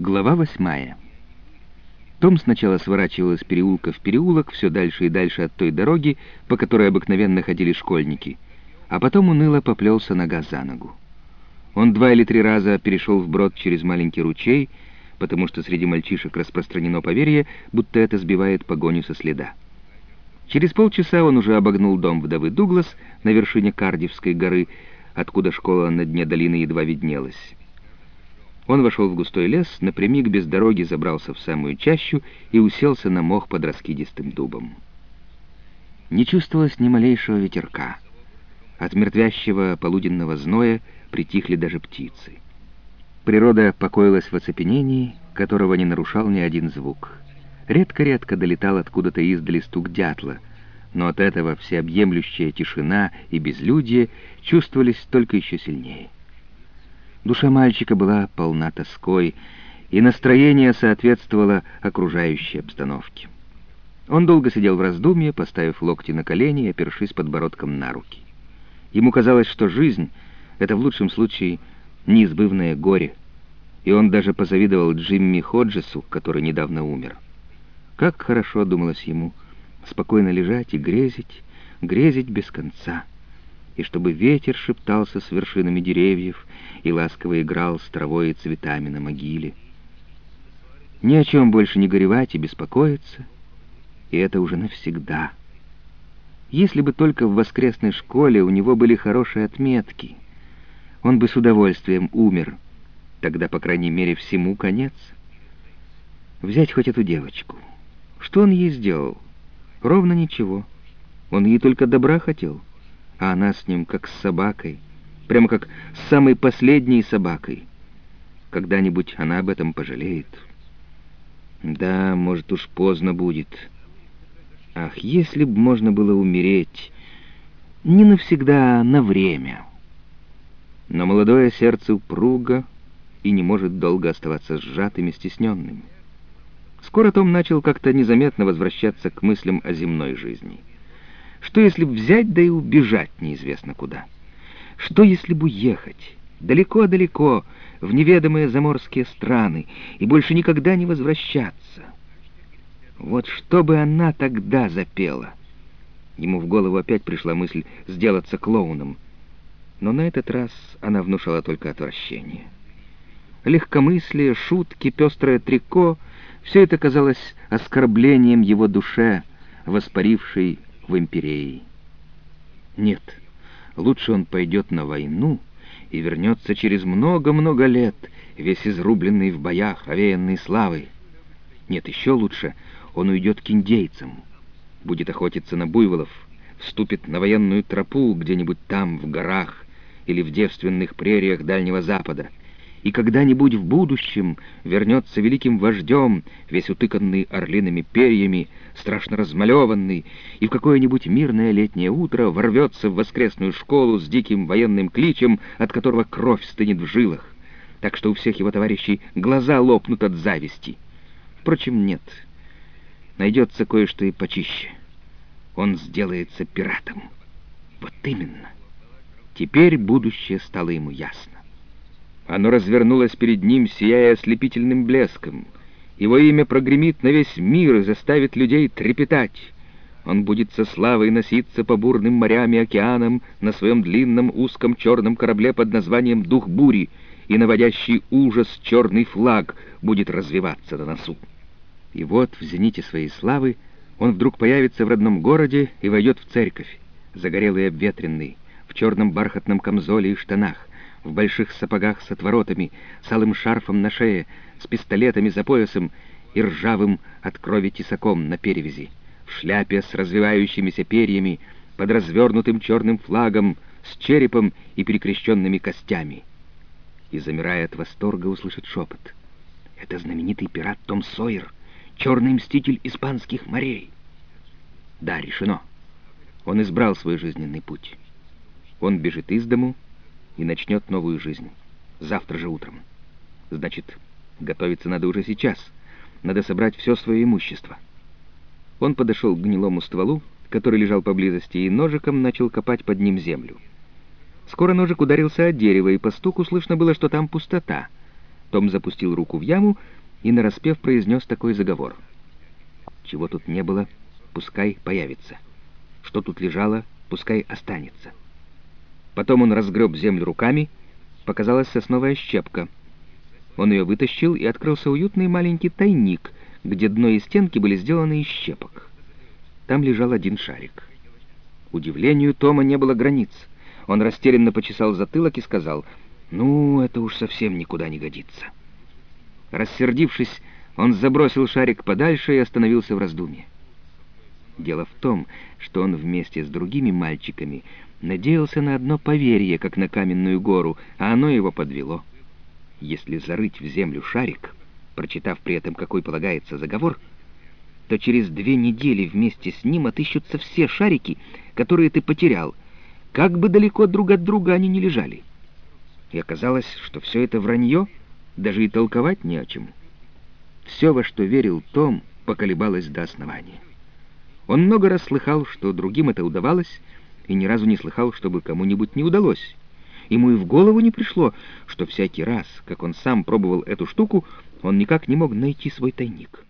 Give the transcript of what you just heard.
Глава восьмая. Том сначала сворачивал из переулка в переулок, все дальше и дальше от той дороги, по которой обыкновенно ходили школьники, а потом уныло поплелся нога за ногу. Он два или три раза перешел вброд через маленький ручей, потому что среди мальчишек распространено поверье, будто это сбивает погоню со следа. Через полчаса он уже обогнул дом вдовы Дуглас на вершине Кардивской горы, откуда школа на дне долины едва виднелась. Он вошел в густой лес, напрямик без дороги забрался в самую чащу и уселся на мох под раскидистым дубом. Не чувствовалось ни малейшего ветерка. От мертвящего полуденного зноя притихли даже птицы. Природа покоилась в оцепенении, которого не нарушал ни один звук. Редко-редко долетал откуда-то издали стук дятла, но от этого всеобъемлющая тишина и безлюдье чувствовались только еще сильнее. Душа мальчика была полна тоской, и настроение соответствовало окружающей обстановке. Он долго сидел в раздумье, поставив локти на колени и опершись подбородком на руки. Ему казалось, что жизнь — это в лучшем случае неизбывное горе, и он даже позавидовал Джимми Ходжесу, который недавно умер. Как хорошо, думалось ему, спокойно лежать и грезить, грезить без конца — и чтобы ветер шептался с вершинами деревьев и ласково играл с травой и цветами на могиле. Ни о чем больше не горевать и беспокоиться, и это уже навсегда. Если бы только в воскресной школе у него были хорошие отметки, он бы с удовольствием умер, тогда, по крайней мере, всему конец. Взять хоть эту девочку. Что он ей сделал? Ровно ничего. Он ей только добра хотел а она с ним как с собакой, прямо как с самой последней собакой. Когда-нибудь она об этом пожалеет. Да, может, уж поздно будет. Ах, если б можно было умереть, не навсегда, а на время. Но молодое сердце упруго и не может долго оставаться сжатым и стесненным. Скоро Том начал как-то незаметно возвращаться к мыслям о земной жизни. Что если б взять да и убежать неизвестно куда? Что если бы уехать далеко-далеко в неведомые заморские страны и больше никогда не возвращаться? Вот что бы она тогда запела? Ему в голову опять пришла мысль сделаться клоуном, но на этот раз она внушала только отвращение. Легкомыслие, шутки, пестрое трико — все это казалось оскорблением его душе, воспарившей в империи. Нет, лучше он пойдет на войну и вернется через много-много лет, весь изрубленный в боях, овеянный славой. Нет, еще лучше он уйдет к индейцам, будет охотиться на буйволов, вступит на военную тропу где-нибудь там, в горах или в девственных прериях Дальнего Запада — и когда-нибудь в будущем вернется великим вождем, весь утыканный орлиными перьями, страшно размалеванный, и в какое-нибудь мирное летнее утро ворвется в воскресную школу с диким военным кличем, от которого кровь стынет в жилах, так что у всех его товарищей глаза лопнут от зависти. Впрочем, нет. Найдется кое-что и почище. Он сделается пиратом. Вот именно. Теперь будущее стало ему ясно. Оно развернулось перед ним, сияя ослепительным блеском. Его имя прогремит на весь мир и заставит людей трепетать. Он будет со славой носиться по бурным морям и океанам на своем длинном узком черном корабле под названием «Дух бури», и наводящий ужас черный флаг будет развиваться на носу. И вот в зените своей славы он вдруг появится в родном городе и войдет в церковь, загорелый и обветренный, в черном бархатном камзоле и штанах, в больших сапогах с отворотами, с алым шарфом на шее, с пистолетами за поясом и ржавым от крови тесаком на перевязи, в шляпе с развивающимися перьями, под развернутым черным флагом, с черепом и перекрещенными костями. И, замирая от восторга, услышит шепот. Это знаменитый пират Том Сойер, черный мститель испанских морей. Да, решено. Он избрал свой жизненный путь. Он бежит из дому, и начнет новую жизнь. Завтра же утром. Значит, готовиться надо уже сейчас. Надо собрать все свое имущество. Он подошел к гнилому стволу, который лежал поблизости, и ножиком начал копать под ним землю. Скоро ножик ударился о дерево, и по стуку слышно было, что там пустота. Том запустил руку в яму и нараспев произнес такой заговор. «Чего тут не было, пускай появится. Что тут лежало, пускай останется». Потом он разгреб землю руками, показалась сосновая щепка. Он ее вытащил, и открылся уютный маленький тайник, где дно и стенки были сделаны из щепок. Там лежал один шарик. Удивлению Тома не было границ. Он растерянно почесал затылок и сказал, «Ну, это уж совсем никуда не годится». Рассердившись, он забросил шарик подальше и остановился в раздумье. Дело в том, что он вместе с другими мальчиками надеялся на одно поверье, как на каменную гору, а оно его подвело. Если зарыть в землю шарик, прочитав при этом, какой полагается заговор, то через две недели вместе с ним отыщутся все шарики, которые ты потерял, как бы далеко друг от друга они ни лежали. И оказалось, что все это вранье, даже и толковать не о чем. Все, во что верил Том, поколебалось до основания. Он много раз слыхал, что другим это удавалось, и ни разу не слыхал, чтобы кому-нибудь не удалось. Ему и в голову не пришло, что всякий раз, как он сам пробовал эту штуку, он никак не мог найти свой тайник.